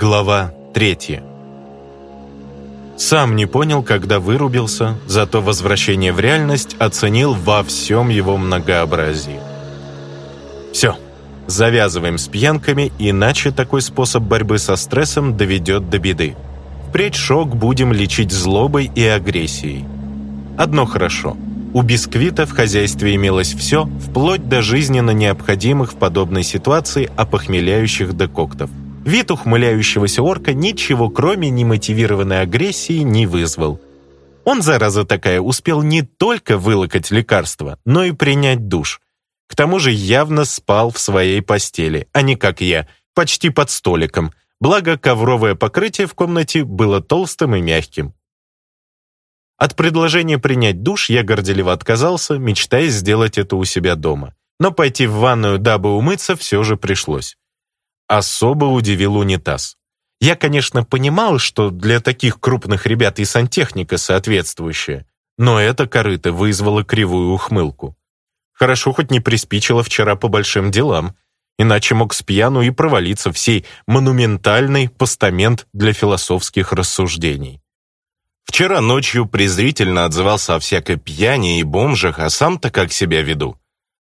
Глава 3. Сам не понял, когда вырубился, зато возвращение в реальность оценил во всем его многообразии. Все, завязываем с пьянками, иначе такой способ борьбы со стрессом доведет до беды. Впредь шок будем лечить злобой и агрессией. Одно хорошо – у бисквита в хозяйстве имелось все, вплоть до жизненно необходимых в подобной ситуации опохмеляющих декоктов – Вид ухмыляющегося орка ничего, кроме немотивированной агрессии, не вызвал. Он, зараза такая, успел не только вылокать лекарство, но и принять душ. К тому же явно спал в своей постели, а не как я, почти под столиком. Благо, ковровое покрытие в комнате было толстым и мягким. От предложения принять душ я горделиво отказался, мечтая сделать это у себя дома. Но пойти в ванную, дабы умыться, все же пришлось. Особо удивил унитаз. Я, конечно, понимал, что для таких крупных ребят и сантехника соответствующая, но это корыто вызвало кривую ухмылку. Хорошо хоть не приспичило вчера по большим делам, иначе мог спьяну и провалиться всей сей монументальный постамент для философских рассуждений. Вчера ночью презрительно отзывался о всякой пьяни и бомжах, а сам-то как себя веду.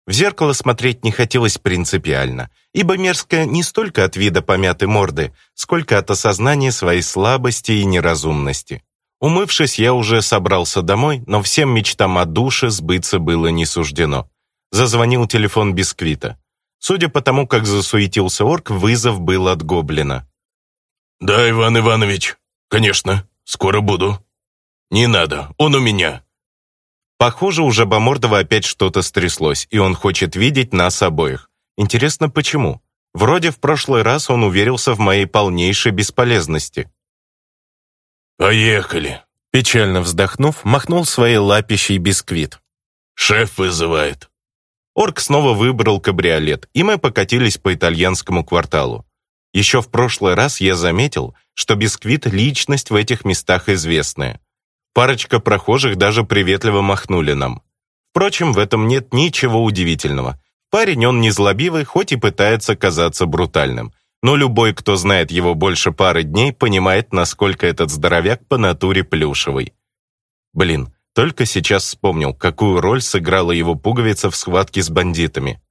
В зеркало смотреть не хотелось принципиально, ибо мерзко не столько от вида помятой морды, сколько от осознания своей слабости и неразумности. Умывшись, я уже собрался домой, но всем мечтам о душе сбыться было не суждено. Зазвонил телефон Бисквита. Судя по тому, как засуетился орк, вызов был от гоблина. «Да, Иван Иванович, конечно, скоро буду». «Не надо, он у меня», Похоже, уже Жабомордова опять что-то стряслось, и он хочет видеть нас обоих. Интересно, почему? Вроде в прошлый раз он уверился в моей полнейшей бесполезности. «Поехали!» Печально вздохнув, махнул своей лапищей бисквит. «Шеф вызывает!» Орк снова выбрал кабриолет, и мы покатились по итальянскому кварталу. Еще в прошлый раз я заметил, что бисквит – личность в этих местах известная. Парочка прохожих даже приветливо махнули нам. Впрочем, в этом нет ничего удивительного. Парень он не злобивый, хоть и пытается казаться брутальным. Но любой, кто знает его больше пары дней, понимает, насколько этот здоровяк по натуре плюшевый. Блин, только сейчас вспомнил, какую роль сыграла его пуговица в схватке с бандитами.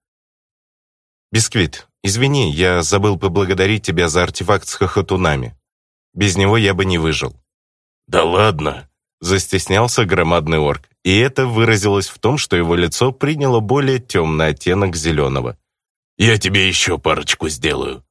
«Бисквит, извини, я забыл поблагодарить тебя за артефакт с хохотунами. Без него я бы не выжил». «Да ладно!» Застеснялся громадный орк, и это выразилось в том, что его лицо приняло более темный оттенок зеленого. «Я тебе еще парочку сделаю».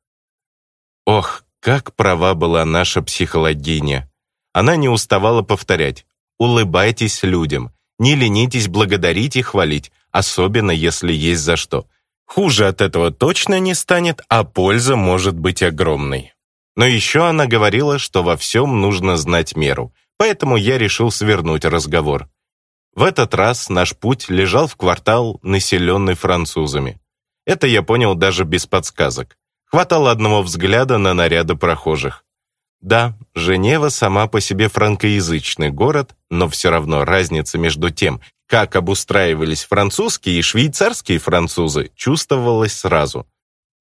Ох, как права была наша психологиня. Она не уставала повторять «Улыбайтесь людям, не ленитесь благодарить и хвалить, особенно если есть за что». Хуже от этого точно не станет, а польза может быть огромной. Но еще она говорила, что во всем нужно знать меру – поэтому я решил свернуть разговор. В этот раз наш путь лежал в квартал, населенный французами. Это я понял даже без подсказок. Хватало одного взгляда на наряды прохожих. Да, Женева сама по себе франкоязычный город, но все равно разница между тем, как обустраивались французские и швейцарские французы, чувствовалась сразу.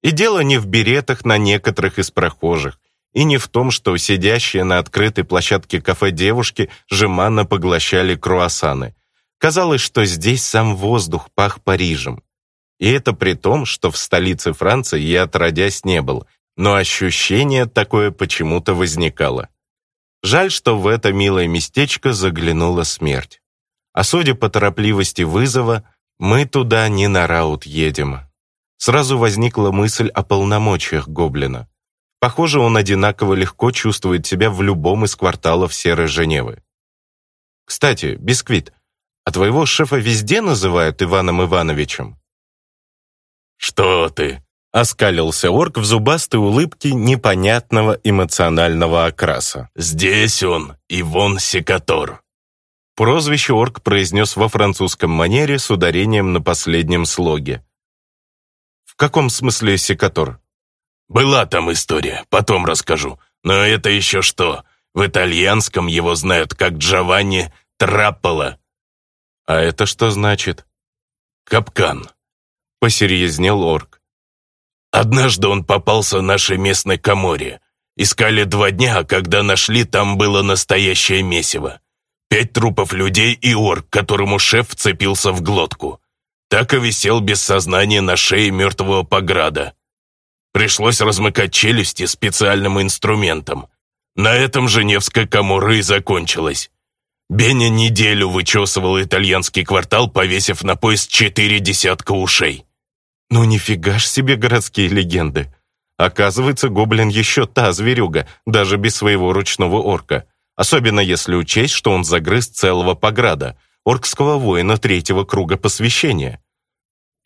И дело не в беретах на некоторых из прохожих, и не в том, что сидящие на открытой площадке кафе девушки жеманно поглощали круассаны. Казалось, что здесь сам воздух пах Парижем. И это при том, что в столице Франции я отродясь не был, но ощущение такое почему-то возникало. Жаль, что в это милое местечко заглянула смерть. А судя по торопливости вызова, мы туда не на раут едем. Сразу возникла мысль о полномочиях гоблина. Похоже, он одинаково легко чувствует себя в любом из кварталов Серой Женевы. «Кстати, Бисквит, а твоего шефа везде называют Иваном Ивановичем?» «Что ты?» — оскалился орк в зубастой улыбке непонятного эмоционального окраса. «Здесь он, Ивон Секатор». Прозвище орк произнес во французском манере с ударением на последнем слоге. «В каком смысле секатор?» Была там история, потом расскажу. Но это еще что? В итальянском его знают как Джованни Траппола. А это что значит? Капкан. Посерьезнел орк. Однажды он попался нашей местной коморе. Искали два дня, а когда нашли, там было настоящее месиво. Пять трупов людей и орк, которому шеф вцепился в глотку. Так и висел без сознания на шее мертвого пограда. Пришлось размыкать челюсти специальным инструментом. На этом Женевская камура и закончилась. Беня неделю вычесывал итальянский квартал, повесив на пояс четыре десятка ушей. Ну нифига ж себе городские легенды. Оказывается, гоблин еще та зверюга, даже без своего ручного орка. Особенно если учесть, что он загрыз целого пограда, оркского воина третьего круга посвящения.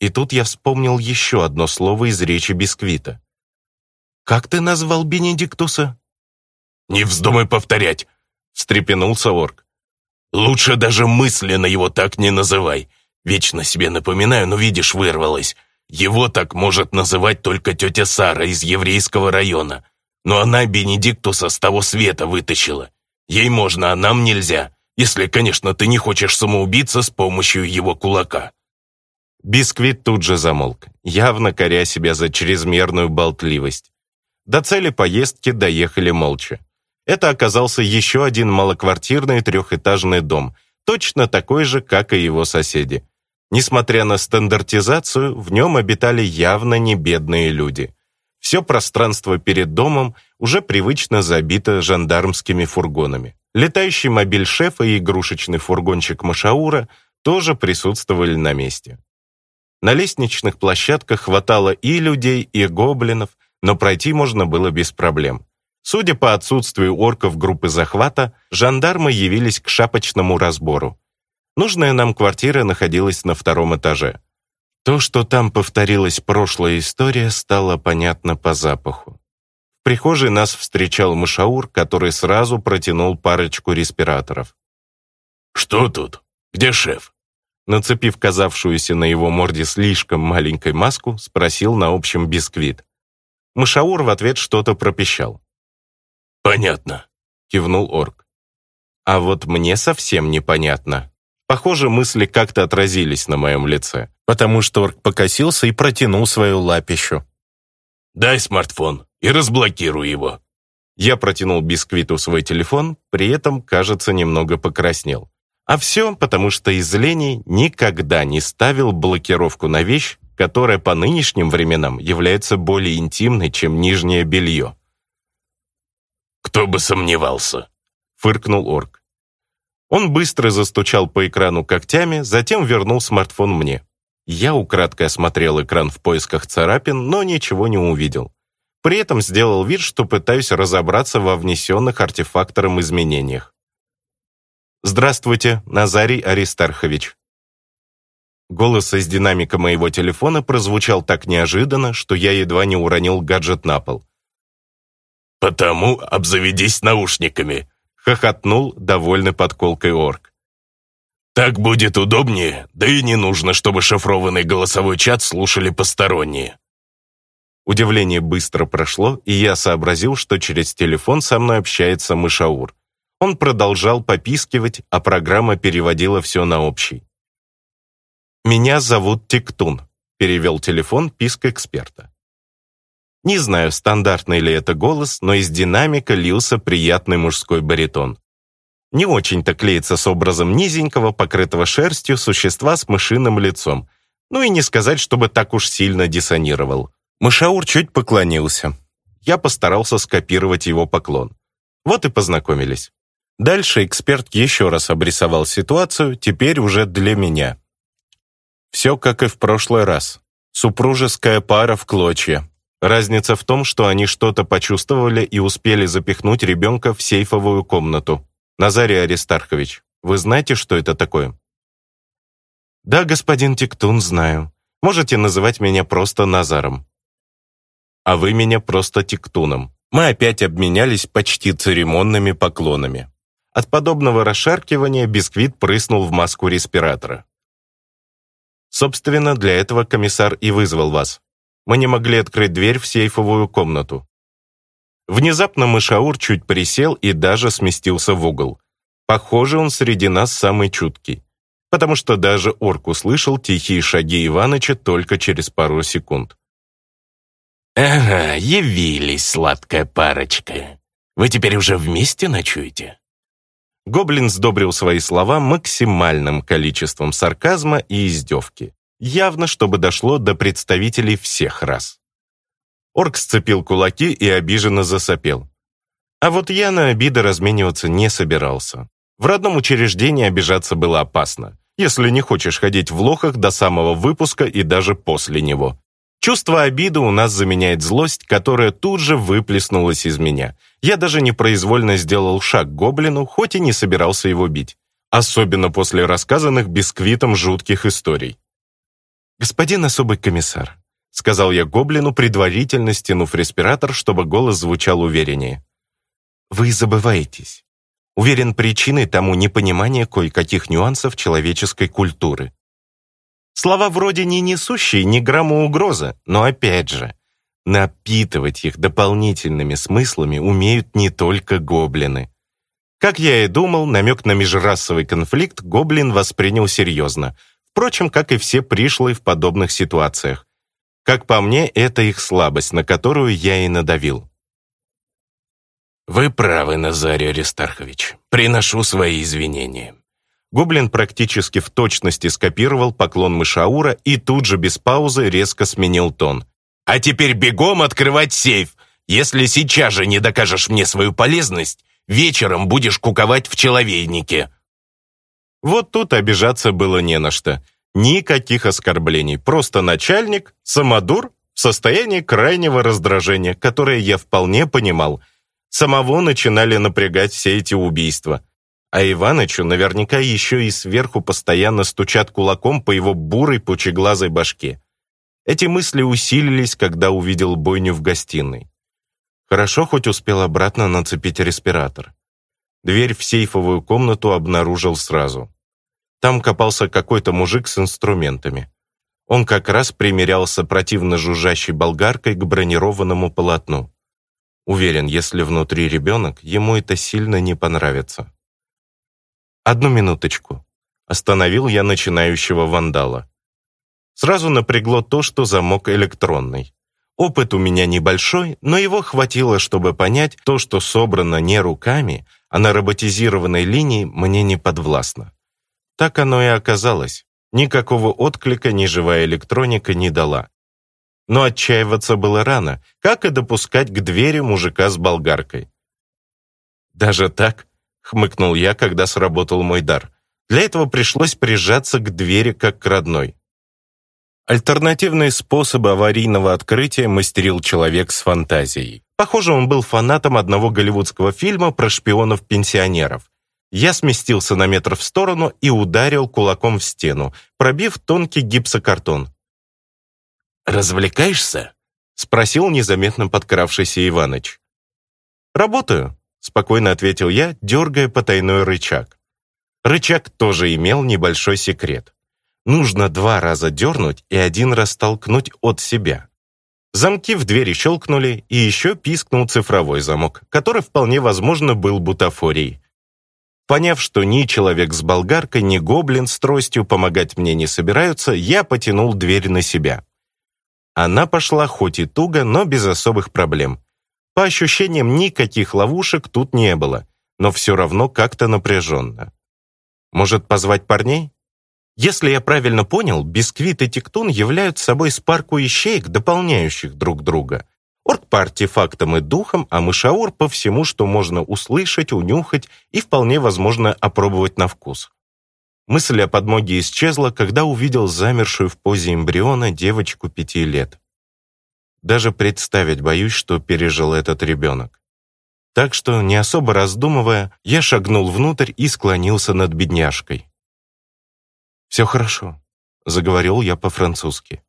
И тут я вспомнил еще одно слово из речи Бисквита. «Как ты назвал Бенедиктуса?» «Не вздумай повторять!» — встрепенулся орк. «Лучше даже мысленно его так не называй. Вечно себе напоминаю, но видишь, вырвалось. Его так может называть только тетя Сара из еврейского района. Но она Бенедиктуса с того света вытащила. Ей можно, а нам нельзя, если, конечно, ты не хочешь самоубиться с помощью его кулака». Бисквит тут же замолк, явно коря себя за чрезмерную болтливость. До цели поездки доехали молча. Это оказался еще один малоквартирный трехэтажный дом, точно такой же, как и его соседи. Несмотря на стандартизацию, в нем обитали явно не бедные люди. Все пространство перед домом уже привычно забито жандармскими фургонами. Летающий мобиль шефа и игрушечный фургончик Машаура тоже присутствовали на месте. На лестничных площадках хватало и людей, и гоблинов, но пройти можно было без проблем. Судя по отсутствию орков группы захвата, жандармы явились к шапочному разбору. Нужная нам квартира находилась на втором этаже. То, что там повторилась прошлая история, стало понятно по запаху. В прихожей нас встречал мышаур, который сразу протянул парочку респираторов. «Что тут? Где шеф?» Нацепив казавшуюся на его морде слишком маленькой маску, спросил на общем бисквит. Мышаур в ответ что-то пропищал. «Понятно», — кивнул орк. «А вот мне совсем непонятно. Похоже, мысли как-то отразились на моем лице, потому что орк покосился и протянул свою лапищу. «Дай смартфон и разблокируй его». Я протянул бисквиту свой телефон, при этом, кажется, немного покраснел. А все потому, что из лени никогда не ставил блокировку на вещь, которая по нынешним временам является более интимной, чем нижнее белье. «Кто бы сомневался!» — фыркнул орк. Он быстро застучал по экрану когтями, затем вернул смартфон мне. Я украдкой осмотрел экран в поисках царапин, но ничего не увидел. При этом сделал вид, что пытаюсь разобраться во внесенных артефактором изменениях. «Здравствуйте, Назарий Аристархович». Голос из динамика моего телефона прозвучал так неожиданно, что я едва не уронил гаджет на пол. «Потому обзаведись наушниками», — хохотнул довольный подколкой орк. «Так будет удобнее, да и не нужно, чтобы шифрованный голосовой чат слушали посторонние». Удивление быстро прошло, и я сообразил, что через телефон со мной общается мышаур. Он продолжал попискивать, а программа переводила все на общий. «Меня зовут Тиктун», — перевел телефон писк эксперта. Не знаю, стандартный ли это голос, но из динамика лился приятный мужской баритон. Не очень-то клеится с образом низенького, покрытого шерстью, существа с мышиным лицом. Ну и не сказать, чтобы так уж сильно диссонировал. Мышаур чуть поклонился. Я постарался скопировать его поклон. Вот и познакомились. Дальше эксперт еще раз обрисовал ситуацию, теперь уже для меня. Все как и в прошлый раз. Супружеская пара в клочья. Разница в том, что они что-то почувствовали и успели запихнуть ребенка в сейфовую комнату. Назарий Аристархович, вы знаете, что это такое? Да, господин Тиктун, знаю. Можете называть меня просто Назаром. А вы меня просто Тиктуном. Мы опять обменялись почти церемонными поклонами. От подобного расшаркивания бисквит прыснул в маску респиратора. Собственно, для этого комиссар и вызвал вас. Мы не могли открыть дверь в сейфовую комнату. Внезапно Мышаур чуть присел и даже сместился в угол. Похоже, он среди нас самый чуткий. Потому что даже орк услышал тихие шаги Иваныча только через пару секунд. «Ага, явились, сладкая парочка. Вы теперь уже вместе ночуете?» Гоблин сдобрил свои слова максимальным количеством сарказма и издевки, явно чтобы дошло до представителей всех рас. Орк сцепил кулаки и обиженно засопел. А вот я на обиды размениваться не собирался. В родном учреждении обижаться было опасно, если не хочешь ходить в лохах до самого выпуска и даже после него. Чувство обиды у нас заменяет злость, которая тут же выплеснулась из меня. Я даже непроизвольно сделал шаг к гоблину, хоть и не собирался его бить. Особенно после рассказанных бисквитом жутких историй. «Господин особый комиссар», — сказал я гоблину, предварительно стянув респиратор, чтобы голос звучал увереннее. «Вы забываетесь. Уверен, причиной тому непонимание кое-каких нюансов человеческой культуры. Слова вроде не несущие ни грамма угрозы, но опять же, напитывать их дополнительными смыслами умеют не только гоблины. Как я и думал, намек на межрасовый конфликт гоблин воспринял серьезно, впрочем, как и все пришлые в подобных ситуациях. Как по мне, это их слабость, на которую я и надавил. «Вы правы, Назарий Аристархович. Приношу свои извинения. Гоблин практически в точности скопировал поклон мышаура и тут же без паузы резко сменил тон. «А теперь бегом открывать сейф! Если сейчас же не докажешь мне свою полезность, вечером будешь куковать в человейнике!» Вот тут обижаться было не на что. Никаких оскорблений, просто начальник, самодур в состоянии крайнего раздражения, которое я вполне понимал. Самого начинали напрягать все эти убийства. А Иванычу наверняка еще и сверху постоянно стучат кулаком по его бурой пучеглазой башке. Эти мысли усилились, когда увидел бойню в гостиной. Хорошо хоть успел обратно нацепить респиратор. Дверь в сейфовую комнату обнаружил сразу. Там копался какой-то мужик с инструментами. Он как раз примерялся противно жужжащей болгаркой к бронированному полотну. Уверен, если внутри ребенок, ему это сильно не понравится. «Одну минуточку», — остановил я начинающего вандала. Сразу напрягло то, что замок электронный. Опыт у меня небольшой, но его хватило, чтобы понять, то, что собрано не руками, а на роботизированной линии мне не подвластно. Так оно и оказалось. Никакого отклика ни живая электроника не дала. Но отчаиваться было рано, как и допускать к двери мужика с болгаркой. «Даже так?» хмыкнул я, когда сработал мой дар. Для этого пришлось прижаться к двери как к родной. Альтернативные способы аварийного открытия мастерил человек с фантазией. Похоже, он был фанатом одного голливудского фильма про шпионов-пенсионеров. Я сместился на метр в сторону и ударил кулаком в стену, пробив тонкий гипсокартон. «Развлекаешься?» — спросил незаметно подкравшийся Иваныч. «Работаю», спокойно ответил я, дергая потайной рычаг. Рычаг тоже имел небольшой секрет. Нужно два раза дернуть и один раз толкнуть от себя. Замки в двери щелкнули, и еще пискнул цифровой замок, который вполне возможно был бутафорией. Поняв, что ни человек с болгаркой, ни гоблин с тростью помогать мне не собираются, я потянул дверь на себя. Она пошла хоть и туго, но без особых проблем. По ощущениям, никаких ловушек тут не было, но все равно как-то напряженно. Может, позвать парней? Если я правильно понял, бисквит и тектун являются собой спарку ищеек, дополняющих друг друга. Орк по артефактам и духам, а мышаур по всему, что можно услышать, унюхать и вполне возможно опробовать на вкус. Мысль о подмоге исчезла, когда увидел замершую в позе эмбриона девочку пяти лет. Даже представить боюсь, что пережил этот ребенок. Так что, не особо раздумывая, я шагнул внутрь и склонился над бедняжкой. «Все хорошо», — заговорил я по-французски.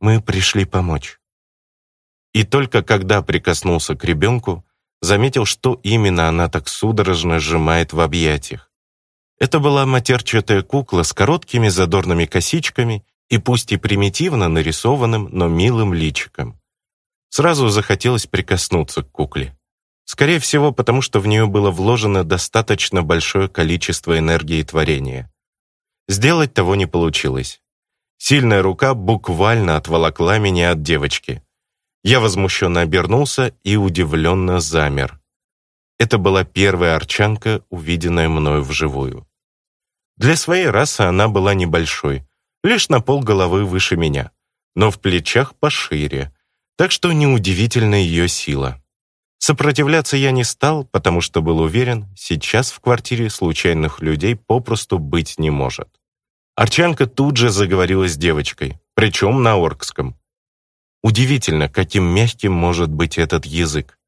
«Мы пришли помочь». И только когда прикоснулся к ребенку, заметил, что именно она так судорожно сжимает в объятиях. Это была матерчатая кукла с короткими задорными косичками и пусть и примитивно нарисованным, но милым личиком. Сразу захотелось прикоснуться к кукле. Скорее всего, потому что в нее было вложено достаточно большое количество энергии творения. Сделать того не получилось. Сильная рука буквально отволокла меня от девочки. Я возмущенно обернулся и удивленно замер. Это была первая арчанка, увиденная мною вживую. Для своей расы она была небольшой, лишь на пол головы выше меня, но в плечах пошире, так что неудивительна ее сила. Сопротивляться я не стал, потому что был уверен, сейчас в квартире случайных людей попросту быть не может. Арчанка тут же заговорила с девочкой, причем на оркском. Удивительно, каким мягким может быть этот язык.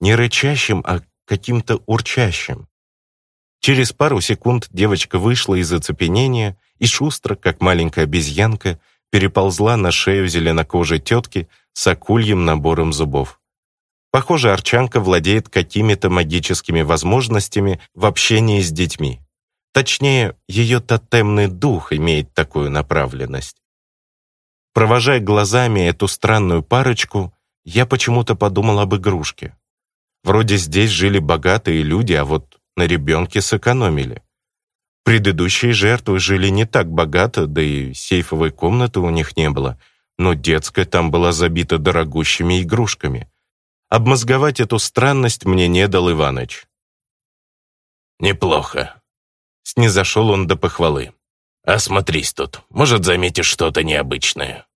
Не рычащим, а каким-то урчащим. Через пару секунд девочка вышла из оцепенения и шустро, как маленькая обезьянка, переползла на шею зеленокожей тетки с акульем набором зубов. Похоже, Арчанка владеет какими-то магическими возможностями в общении с детьми. Точнее, ее тотемный дух имеет такую направленность. Провожая глазами эту странную парочку, я почему-то подумал об игрушке. Вроде здесь жили богатые люди, а вот на ребенке сэкономили. Предыдущие жертвы жили не так богато, да и сейфовой комнаты у них не было, но детская там была забита дорогущими игрушками. Обмозговать эту странность мне не дал Иваныч. «Неплохо», — снизошел он до похвалы. «Осмотрись тут, может, заметишь что-то необычное».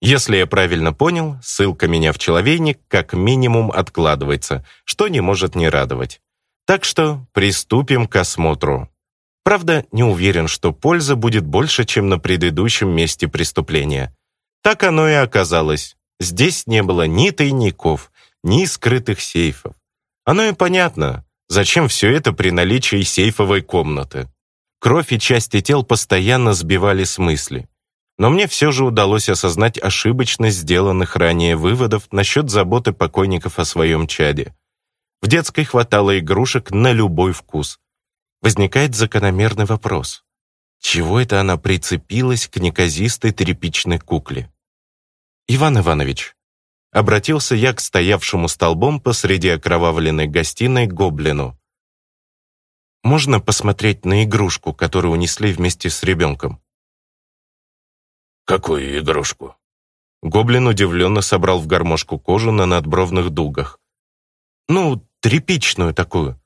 Если я правильно понял, ссылка меня в человейник как минимум откладывается, что не может не радовать. Так что приступим к осмотру. Правда, не уверен, что польза будет больше, чем на предыдущем месте преступления. Так оно и оказалось. Здесь не было ни тайников, ни скрытых сейфов. Оно и понятно, зачем все это при наличии сейфовой комнаты. Кровь и части тел постоянно сбивали с мысли. Но мне все же удалось осознать ошибочность сделанных ранее выводов насчет заботы покойников о своем чаде. В детской хватало игрушек на любой вкус. Возникает закономерный вопрос. Чего это она прицепилась к неказистой тряпичной кукле? «Иван Иванович», — обратился я к стоявшему столбом посреди окровавленной гостиной гоблину. «Можно посмотреть на игрушку, которую унесли вместе с ребенком?» «Какую игрушку?» Гоблин удивленно собрал в гармошку кожу на надбровных дугах. «Ну, тряпичную такую.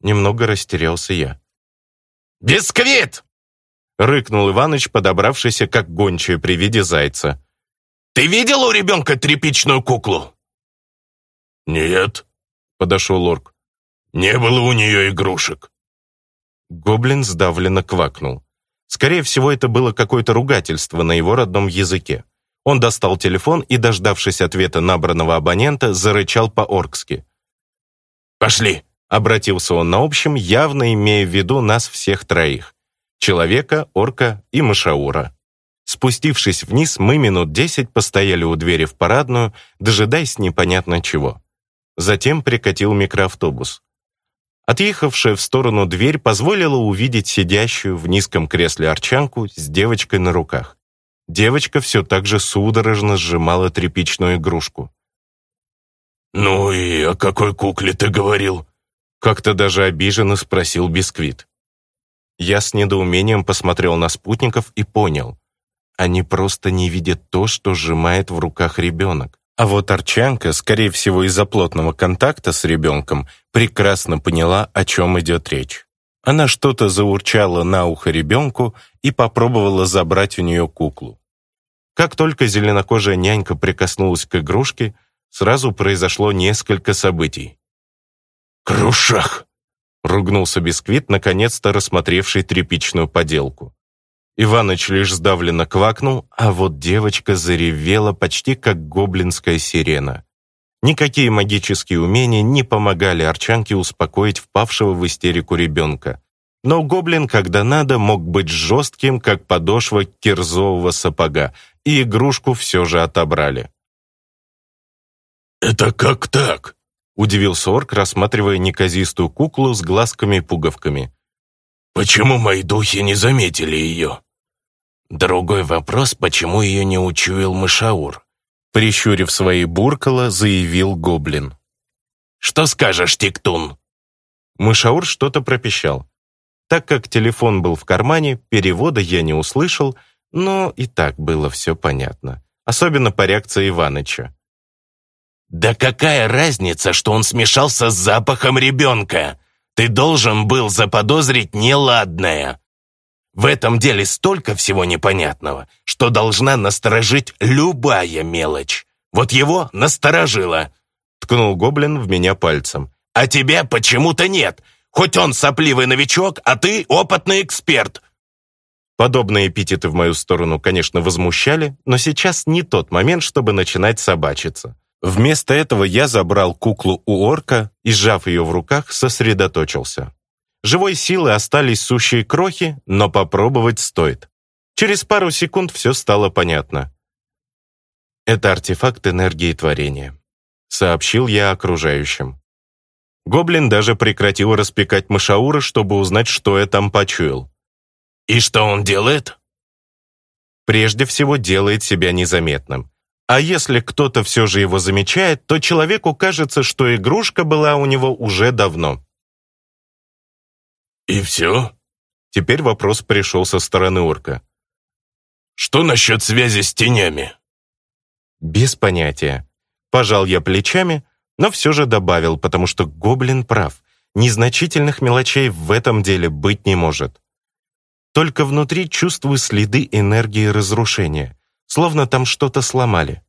Немного растерялся я. «Бисквит!» — рыкнул Иваныч, подобравшийся как гончая при виде зайца. «Ты видел у ребенка тряпичную куклу?» «Нет», — подошел орк. «Не было у нее игрушек». Гоблин сдавленно квакнул. Скорее всего, это было какое-то ругательство на его родном языке. Он достал телефон и, дождавшись ответа набранного абонента, зарычал по-оркски. «Пошли!» — обратился он на общем, явно имея в виду нас всех троих. Человека, орка и машаура. Спустившись вниз, мы минут десять постояли у двери в парадную, дожидаясь непонятно чего. Затем прикатил микроавтобус. Отъехавшая в сторону дверь позволила увидеть сидящую в низком кресле арчанку с девочкой на руках. Девочка все так же судорожно сжимала тряпичную игрушку. «Ну и о какой кукле ты говорил?» Как-то даже обиженно спросил Бисквит. Я с недоумением посмотрел на спутников и понял. Они просто не видят то, что сжимает в руках ребенок. А вот Арчанка, скорее всего, из-за плотного контакта с ребенком, прекрасно поняла, о чем идет речь. Она что-то заурчала на ухо ребенку и попробовала забрать у нее куклу. Как только зеленокожая нянька прикоснулась к игрушке, Сразу произошло несколько событий. «Крушах!» — ругнулся Бисквит, наконец-то рассмотревший тряпичную поделку. Иваныч лишь сдавленно квакнул, а вот девочка заревела почти как гоблинская сирена. Никакие магические умения не помогали Арчанке успокоить впавшего в истерику ребенка. Но гоблин, когда надо, мог быть жестким, как подошва кирзового сапога, и игрушку все же отобрали. «Это как так?» — удивился орк, рассматривая неказистую куклу с глазками-пуговками. «Почему мои духи не заметили ее?» «Другой вопрос, почему ее не учуял мышаур?» Прищурив свои буркала, заявил гоблин. «Что скажешь, Тиктун?» Мышаур что-то пропищал. Так как телефон был в кармане, перевода я не услышал, но и так было все понятно. Особенно по реакции Иваныча. Да какая разница, что он смешался с запахом ребенка? Ты должен был заподозрить неладное. В этом деле столько всего непонятного, что должна насторожить любая мелочь. Вот его насторожило. Ткнул гоблин в меня пальцем. А тебя почему-то нет. Хоть он сопливый новичок, а ты опытный эксперт. Подобные эпитеты в мою сторону, конечно, возмущали, но сейчас не тот момент, чтобы начинать собачиться. Вместо этого я забрал куклу у орка и, сжав ее в руках, сосредоточился. Живой силы остались сущие крохи, но попробовать стоит. Через пару секунд все стало понятно. Это артефакт энергии творения, сообщил я окружающим. Гоблин даже прекратил распекать мышауры, чтобы узнать, что я там почуял. «И что он делает?» Прежде всего делает себя незаметным. А если кто-то все же его замечает, то человеку кажется, что игрушка была у него уже давно. «И все?» Теперь вопрос пришел со стороны орка. «Что насчет связи с тенями?» «Без понятия». Пожал я плечами, но все же добавил, потому что гоблин прав. Незначительных мелочей в этом деле быть не может. Только внутри чувствую следы энергии разрушения словно там что-то сломали.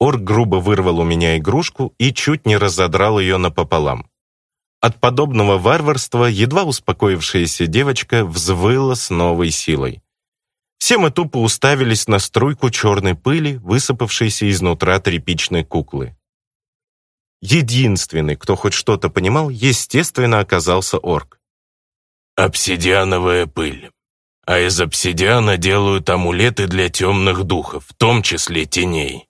Орк грубо вырвал у меня игрушку и чуть не разодрал ее напополам. От подобного варварства едва успокоившаяся девочка взвыла с новой силой. Все мы тупо уставились на струйку черной пыли, высыпавшейся изнутра тряпичной куклы. Единственный, кто хоть что-то понимал, естественно, оказался орк. «Обсидиановая пыль», а из обсидиана делают амулеты для темных духов, в том числе теней».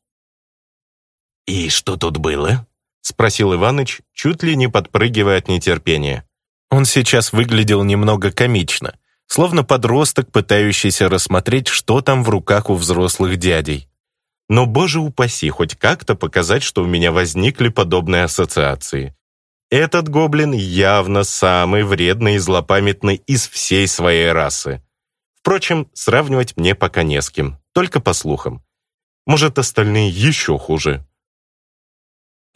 «И что тут было?» — спросил Иваныч, чуть ли не подпрыгивая от нетерпения. Он сейчас выглядел немного комично, словно подросток, пытающийся рассмотреть, что там в руках у взрослых дядей. Но, боже упаси, хоть как-то показать, что у меня возникли подобные ассоциации. Этот гоблин явно самый вредный и злопамятный из всей своей расы. Впрочем, сравнивать мне пока не с кем, только по слухам. Может, остальные еще хуже.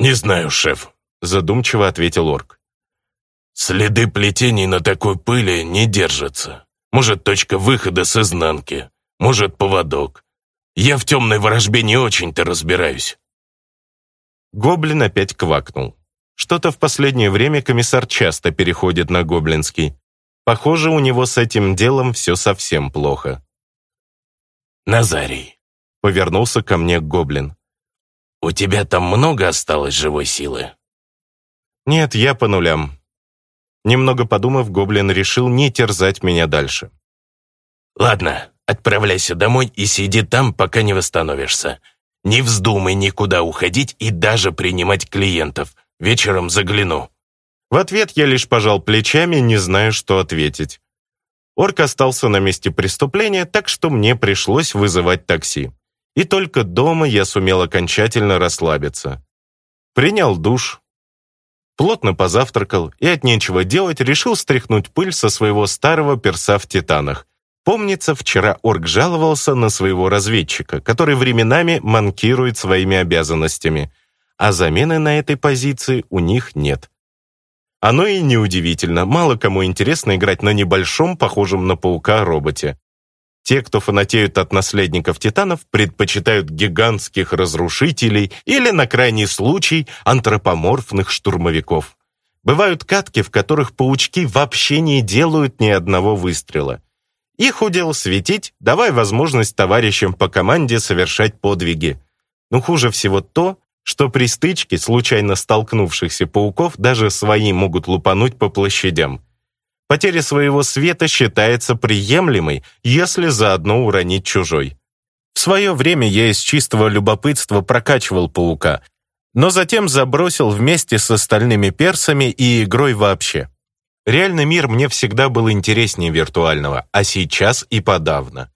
«Не знаю, шеф», — задумчиво ответил орк. «Следы плетений на такой пыли не держатся. Может, точка выхода с изнанки, может, поводок. Я в темной ворожбе не очень-то разбираюсь». Гоблин опять квакнул. Что-то в последнее время комиссар часто переходит на гоблинский. Похоже, у него с этим делом все совсем плохо. «Назарий», — повернулся ко мне гоблин. «У тебя там много осталось живой силы?» «Нет, я по нулям». Немного подумав, гоблин решил не терзать меня дальше. «Ладно, отправляйся домой и сиди там, пока не восстановишься. Не вздумай никуда уходить и даже принимать клиентов. Вечером загляну». В ответ я лишь пожал плечами, не зная, что ответить. Орк остался на месте преступления, так что мне пришлось вызывать такси. И только дома я сумел окончательно расслабиться. Принял душ, плотно позавтракал и от нечего делать решил стряхнуть пыль со своего старого перса в «Титанах». Помнится, вчера Орк жаловался на своего разведчика, который временами манкирует своими обязанностями, а замены на этой позиции у них нет. Оно и неудивительно, мало кому интересно играть на небольшом, похожем на паука, роботе. Те, кто фанатеют от наследников титанов, предпочитают гигантских разрушителей или, на крайний случай, антропоморфных штурмовиков. Бывают катки, в которых паучки вообще не делают ни одного выстрела. Их удел светить, Давай возможность товарищам по команде совершать подвиги. Но хуже всего то, что при стычке случайно столкнувшихся пауков даже свои могут лупануть по площадям. Потеря своего света считается приемлемой, если заодно уронить чужой. В свое время я из чистого любопытства прокачивал паука, но затем забросил вместе с остальными персами и игрой вообще. Реальный мир мне всегда был интереснее виртуального, а сейчас и подавно.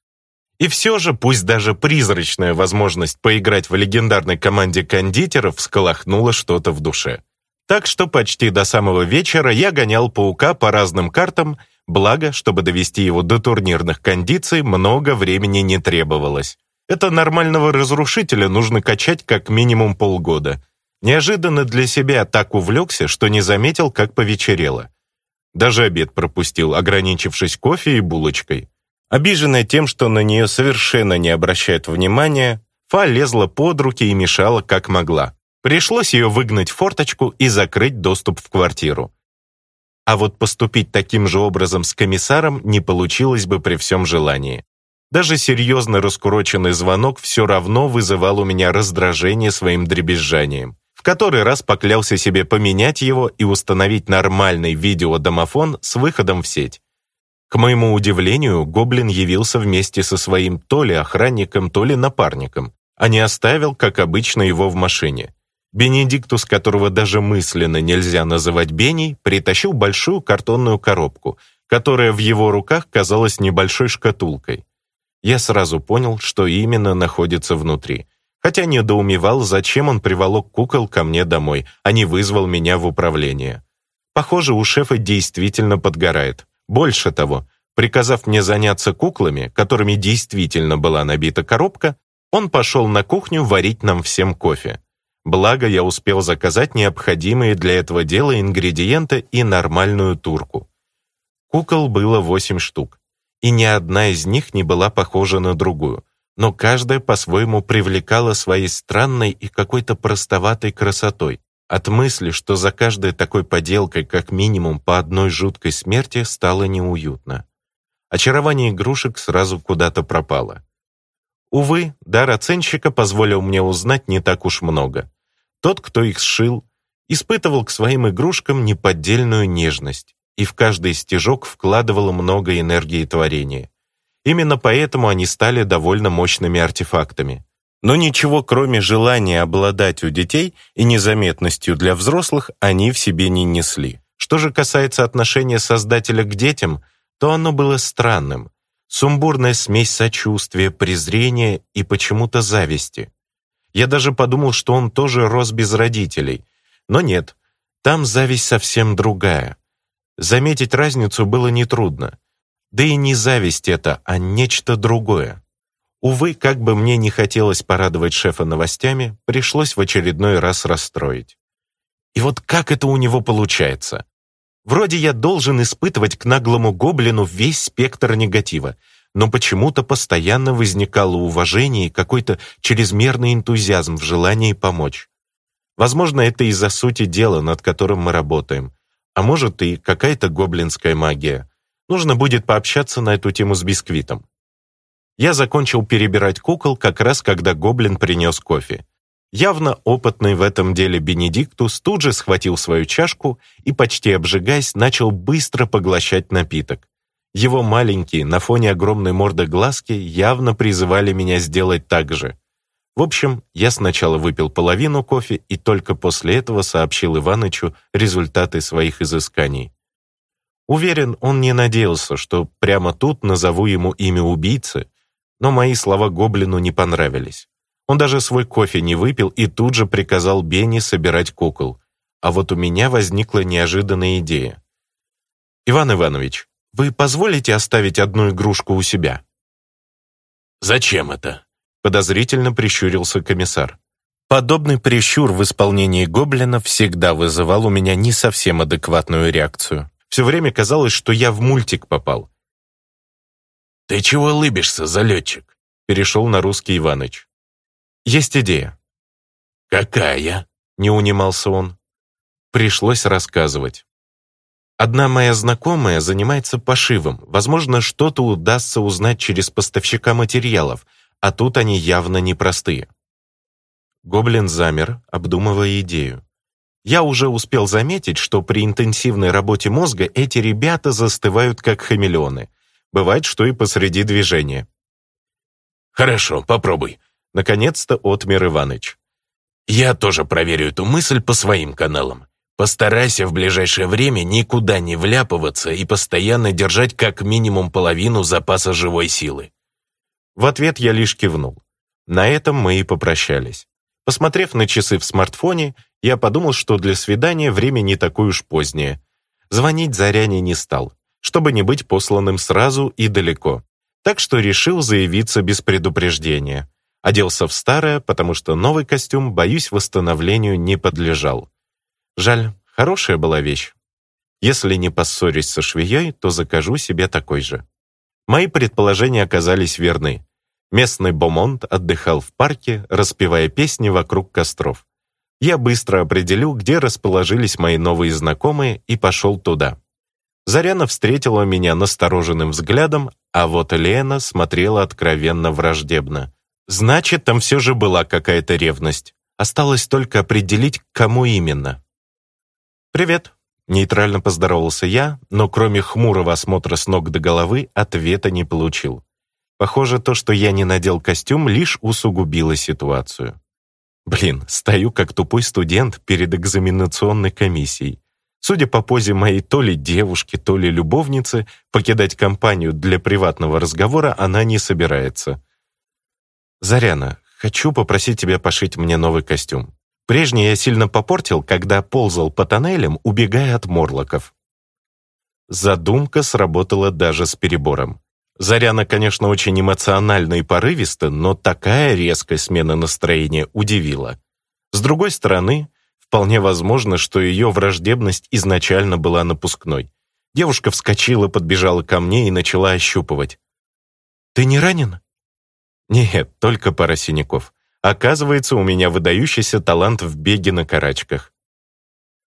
И все же, пусть даже призрачная возможность поиграть в легендарной команде кондитеров всколохнула что-то в душе. Так что почти до самого вечера я гонял паука по разным картам, благо, чтобы довести его до турнирных кондиций, много времени не требовалось. Это нормального разрушителя нужно качать как минимум полгода. Неожиданно для себя так увлекся, что не заметил, как повечерело. Даже обед пропустил, ограничившись кофе и булочкой. Обиженная тем, что на нее совершенно не обращают внимания, Фа лезла под руки и мешала как могла. Пришлось ее выгнать в форточку и закрыть доступ в квартиру. А вот поступить таким же образом с комиссаром не получилось бы при всем желании. Даже серьезно раскуроченный звонок все равно вызывал у меня раздражение своим дребезжанием. В который раз поклялся себе поменять его и установить нормальный видеодомофон с выходом в сеть. К моему удивлению, гоблин явился вместе со своим то ли охранником, то ли напарником, а не оставил, как обычно, его в машине. Бенедиктус, которого даже мысленно нельзя называть Беней, притащил большую картонную коробку, которая в его руках казалась небольшой шкатулкой. Я сразу понял, что именно находится внутри, хотя недоумевал, зачем он приволок кукол ко мне домой, а не вызвал меня в управление. Похоже, у шефа действительно подгорает. Больше того, приказав мне заняться куклами, которыми действительно была набита коробка, он пошел на кухню варить нам всем кофе. Благо, я успел заказать необходимые для этого дела ингредиенты и нормальную турку. Кукол было восемь штук, и ни одна из них не была похожа на другую, но каждая по-своему привлекала своей странной и какой-то простоватой красотой. От мысли, что за каждой такой поделкой как минимум по одной жуткой смерти, стало неуютно. Очарование игрушек сразу куда-то пропало. Увы, дар оценщика позволил мне узнать не так уж много. Тот, кто их сшил, испытывал к своим игрушкам неподдельную нежность и в каждый стежок вкладывал много энергии творения. Именно поэтому они стали довольно мощными артефактами. Но ничего, кроме желания обладать у детей и незаметностью для взрослых, они в себе не несли. Что же касается отношения создателя к детям, то оно было странным. Сумбурная смесь сочувствия, презрения и почему-то зависти. Я даже подумал, что он тоже рос без родителей. Но нет, там зависть совсем другая. Заметить разницу было нетрудно. Да и не зависть это, а нечто другое. Увы, как бы мне не хотелось порадовать шефа новостями, пришлось в очередной раз расстроить. И вот как это у него получается? Вроде я должен испытывать к наглому гоблину весь спектр негатива, но почему-то постоянно возникало уважение и какой-то чрезмерный энтузиазм в желании помочь. Возможно, это из-за сути дела, над которым мы работаем. А может и какая-то гоблинская магия. Нужно будет пообщаться на эту тему с Бисквитом. Я закончил перебирать кукол как раз, когда гоблин принес кофе. Явно опытный в этом деле Бенедиктус тут же схватил свою чашку и, почти обжигаясь, начал быстро поглощать напиток. Его маленькие, на фоне огромной морды глазки, явно призывали меня сделать так же. В общем, я сначала выпил половину кофе и только после этого сообщил Иванычу результаты своих изысканий. Уверен, он не надеялся, что прямо тут назову ему имя убийцы, но мои слова гоблину не понравились. Он даже свой кофе не выпил и тут же приказал Бенни собирать кукол. А вот у меня возникла неожиданная идея. «Иван Иванович, вы позволите оставить одну игрушку у себя?» «Зачем это?» – подозрительно прищурился комиссар. Подобный прищур в исполнении гоблина всегда вызывал у меня не совсем адекватную реакцию. Все время казалось, что я в мультик попал. «Ты чего лыбишься, залетчик?» Перешел на русский Иваныч. «Есть идея». «Какая?» Не унимался он. Пришлось рассказывать. Одна моя знакомая занимается пошивом. Возможно, что-то удастся узнать через поставщика материалов, а тут они явно непростые. Гоблин замер, обдумывая идею. Я уже успел заметить, что при интенсивной работе мозга эти ребята застывают как хамелеоны — Бывает, что и посреди движения. «Хорошо, попробуй», — наконец-то отмер Иваныч. «Я тоже проверю эту мысль по своим каналам. Постарайся в ближайшее время никуда не вляпываться и постоянно держать как минимум половину запаса живой силы». В ответ я лишь кивнул. На этом мы и попрощались. Посмотрев на часы в смартфоне, я подумал, что для свидания время не такое уж позднее. Звонить Заряне не стал чтобы не быть посланным сразу и далеко. Так что решил заявиться без предупреждения. Оделся в старое, потому что новый костюм, боюсь, восстановлению не подлежал. Жаль, хорошая была вещь. Если не поссорюсь со швеей, то закажу себе такой же. Мои предположения оказались верны. Местный бомонд отдыхал в парке, распевая песни вокруг костров. Я быстро определил, где расположились мои новые знакомые, и пошел туда. Заряна встретила меня настороженным взглядом, а вот Лена смотрела откровенно враждебно. Значит, там все же была какая-то ревность. Осталось только определить, кому именно. «Привет», — нейтрально поздоровался я, но кроме хмурого осмотра с ног до головы ответа не получил. Похоже, то, что я не надел костюм, лишь усугубило ситуацию. Блин, стою как тупой студент перед экзаменационной комиссией. Судя по позе моей то ли девушки, то ли любовницы, покидать компанию для приватного разговора она не собирается. «Заряна, хочу попросить тебя пошить мне новый костюм. Прежний я сильно попортил, когда ползал по тоннелям, убегая от морлоков». Задумка сработала даже с перебором. Заряна, конечно, очень эмоциональна и порывиста, но такая резкая смена настроения удивила. С другой стороны, Вполне возможно, что ее враждебность изначально была напускной. Девушка вскочила, подбежала ко мне и начала ощупывать. «Ты не ранен?» «Нет, только пара синяков. Оказывается, у меня выдающийся талант в беге на карачках».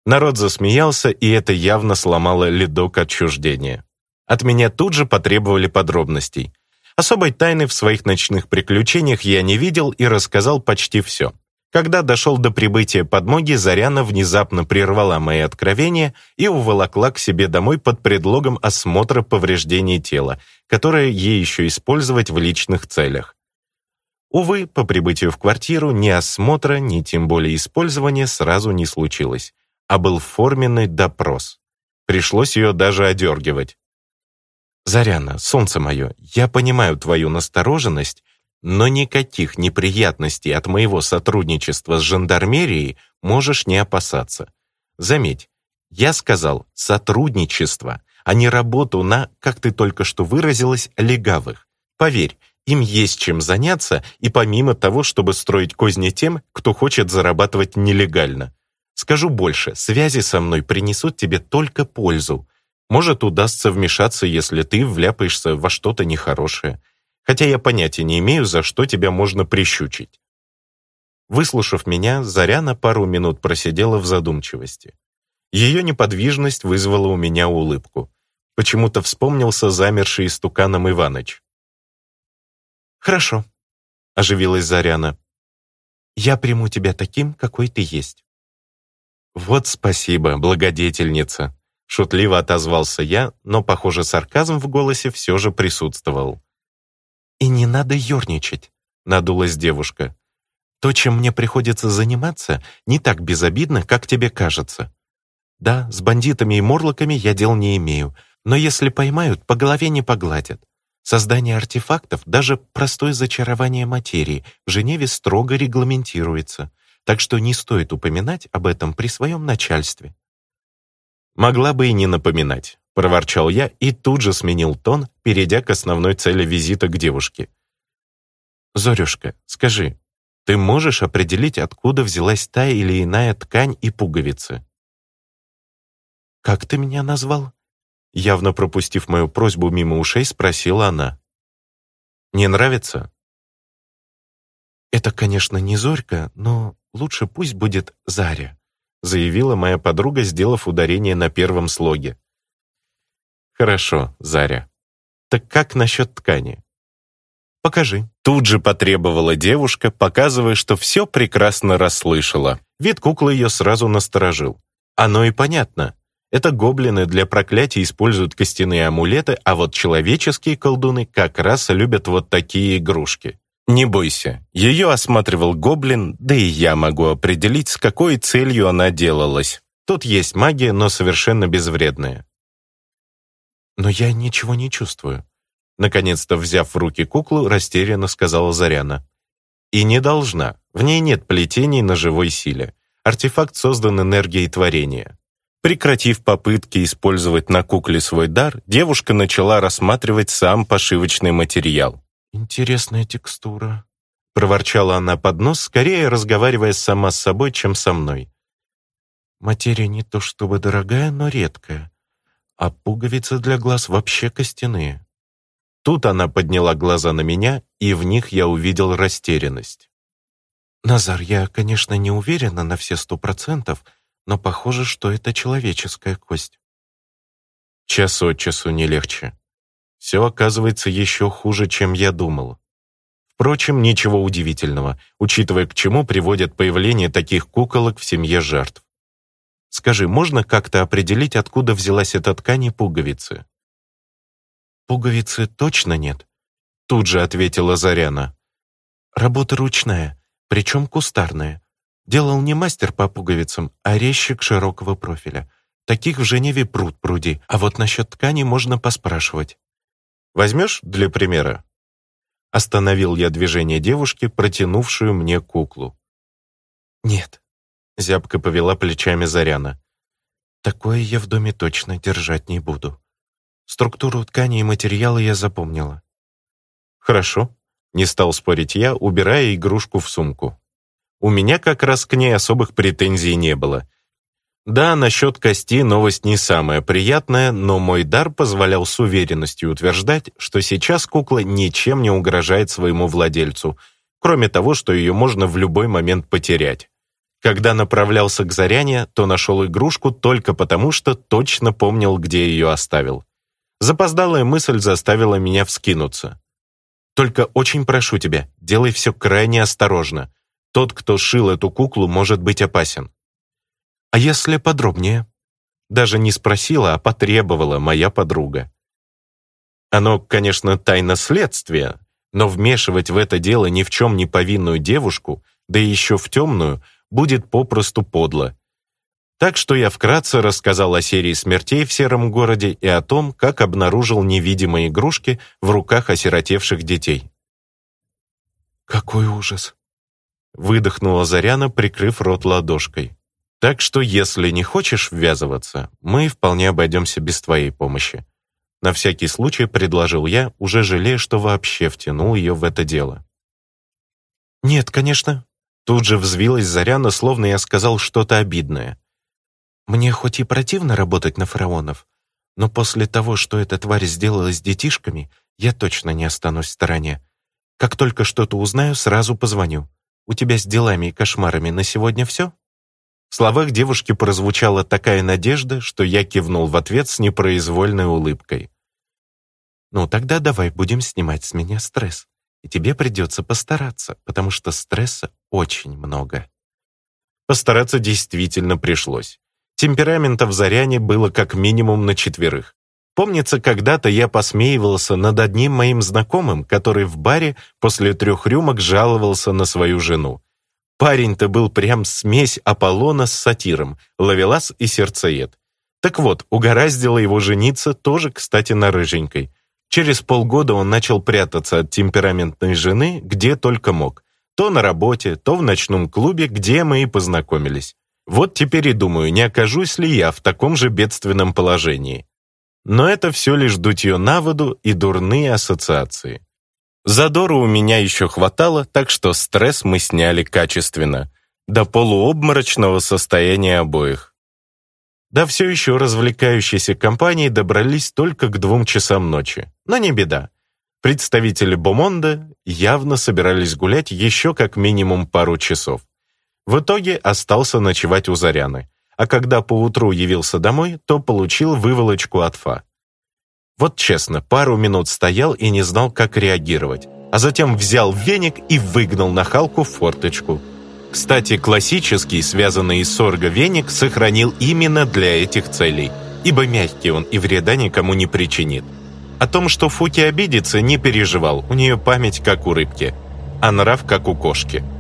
Народ засмеялся, и это явно сломало ледок отчуждения. От меня тут же потребовали подробностей. Особой тайны в своих ночных приключениях я не видел и рассказал почти все. Когда дошел до прибытия подмоги, Заряна внезапно прервала мои откровения и уволокла к себе домой под предлогом осмотра повреждений тела, которое ей еще использовать в личных целях. Увы, по прибытию в квартиру ни осмотра, ни тем более использования сразу не случилось, а был форменный допрос. Пришлось ее даже одергивать. «Заряна, солнце мое, я понимаю твою настороженность но никаких неприятностей от моего сотрудничества с жандармерией можешь не опасаться. Заметь, я сказал «сотрудничество», а не работу на, как ты только что выразилась, легавых. Поверь, им есть чем заняться, и помимо того, чтобы строить козни тем, кто хочет зарабатывать нелегально. Скажу больше, связи со мной принесут тебе только пользу. Может, удастся вмешаться, если ты вляпаешься во что-то нехорошее хотя я понятия не имею, за что тебя можно прищучить. Выслушав меня, Заря на пару минут просидела в задумчивости. Ее неподвижность вызвала у меня улыбку. Почему-то вспомнился замерший истуканом Иваныч. «Хорошо», — оживилась Заряна. «Я приму тебя таким, какой ты есть». «Вот спасибо, благодетельница», — шутливо отозвался я, но, похоже, сарказм в голосе все же присутствовал. И не надо ерничать, надулась девушка. То, чем мне приходится заниматься, не так безобидно, как тебе кажется. Да, с бандитами и морлоками я дел не имею, но если поймают, по голове не погладят. Создание артефактов, даже простое зачарование материи, в Женеве строго регламентируется, так что не стоит упоминать об этом при своем начальстве. Могла бы и не напоминать проворчал я и тут же сменил тон, перейдя к основной цели визита к девушке. «Зорюшка, скажи, ты можешь определить, откуда взялась та или иная ткань и пуговицы?» «Как ты меня назвал?» Явно пропустив мою просьбу мимо ушей, спросила она. «Не нравится?» «Это, конечно, не Зорька, но лучше пусть будет Заря», заявила моя подруга, сделав ударение на первом слоге. «Хорошо, Заря. Так как насчет ткани?» «Покажи». Тут же потребовала девушка, показывая, что все прекрасно расслышала. Вид куклы ее сразу насторожил. Оно и понятно. Это гоблины для проклятия используют костяные амулеты, а вот человеческие колдуны как раз любят вот такие игрушки. Не бойся, ее осматривал гоблин, да и я могу определить, с какой целью она делалась. Тут есть магия, но совершенно безвредная но я ничего не чувствую». Наконец-то, взяв в руки куклу, растерянно сказала Заряна. «И не должна. В ней нет плетений на живой силе. Артефакт создан энергией творения». Прекратив попытки использовать на кукле свой дар, девушка начала рассматривать сам пошивочный материал. «Интересная текстура», — проворчала она под нос, скорее разговаривая сама с собой, чем со мной. «Материя не то чтобы дорогая, но редкая а пуговицы для глаз вообще костяные. Тут она подняла глаза на меня, и в них я увидел растерянность. «Назар, я, конечно, не уверена на все сто процентов, но похоже, что это человеческая кость». Час от часу не легче. Все оказывается еще хуже, чем я думал. Впрочем, ничего удивительного, учитывая, к чему приводят появление таких куколок в семье жертв. Скажи, можно как-то определить, откуда взялась эта ткань и пуговицы?» «Пуговицы точно нет», — тут же ответила Заряна. «Работа ручная, причем кустарная. Делал не мастер по пуговицам, а резчик широкого профиля. Таких в Женеве пруд пруди, а вот насчет ткани можно поспрашивать». «Возьмешь для примера?» Остановил я движение девушки, протянувшую мне куклу. «Нет», — зябко повела плечами Заряна. «Такое я в доме точно держать не буду. Структуру ткани и материала я запомнила». «Хорошо», — не стал спорить я, убирая игрушку в сумку. У меня как раз к ней особых претензий не было. Да, насчет кости новость не самая приятная, но мой дар позволял с уверенностью утверждать, что сейчас кукла ничем не угрожает своему владельцу, кроме того, что ее можно в любой момент потерять. Когда направлялся к Заряне, то нашел игрушку только потому, что точно помнил, где ее оставил. Запоздалая мысль заставила меня вскинуться. «Только очень прошу тебя, делай все крайне осторожно. Тот, кто шил эту куклу, может быть опасен». «А если подробнее?» Даже не спросила, а потребовала моя подруга. Оно, конечно, тайна следствия, но вмешивать в это дело ни в чем не повинную девушку, да еще в темную – будет попросту подло. Так что я вкратце рассказал о серии смертей в сером городе и о том, как обнаружил невидимые игрушки в руках осиротевших детей. «Какой ужас!» — выдохнула Заряна, прикрыв рот ладошкой. «Так что, если не хочешь ввязываться, мы вполне обойдемся без твоей помощи». На всякий случай предложил я, уже жалея, что вообще втянул ее в это дело. «Нет, конечно, Тут же взвилась Заряна, словно я сказал что-то обидное. «Мне хоть и противно работать на фараонов, но после того, что эта тварь сделала с детишками, я точно не останусь в стороне. Как только что-то узнаю, сразу позвоню. У тебя с делами и кошмарами на сегодня все?» В словах девушки прозвучала такая надежда, что я кивнул в ответ с непроизвольной улыбкой. «Ну, тогда давай будем снимать с меня стресс» и тебе придется постараться, потому что стресса очень много. Постараться действительно пришлось. Темперамента в Заряне было как минимум на четверых. Помнится, когда-то я посмеивался над одним моим знакомым, который в баре после трех рюмок жаловался на свою жену. Парень-то был прям смесь Аполлона с сатиром, ловелас и сердцеед. Так вот, угораздило его жениться тоже, кстати, на рыженькой. Через полгода он начал прятаться от темпераментной жены где только мог. То на работе, то в ночном клубе, где мы и познакомились. Вот теперь и думаю, не окажусь ли я в таком же бедственном положении. Но это все лишь дутье на воду и дурные ассоциации. Задора у меня еще хватало, так что стресс мы сняли качественно. До полуобморочного состояния обоих. До все еще развлекающейся компании добрались только к двум часам ночи. Но не беда. Представители Бомонда явно собирались гулять еще как минимум пару часов. В итоге остался ночевать у Заряны, а когда поутру явился домой, то получил выволочку от Фа. Вот честно, пару минут стоял и не знал, как реагировать, а затем взял веник и выгнал нахалку в форточку – кстати, классический, связанный из сорга веник, сохранил именно для этих целей, ибо мягкий он и вреда никому не причинит. О том, что Фуки обидится, не переживал, у нее память как у рыбки, а нрав как у кошки –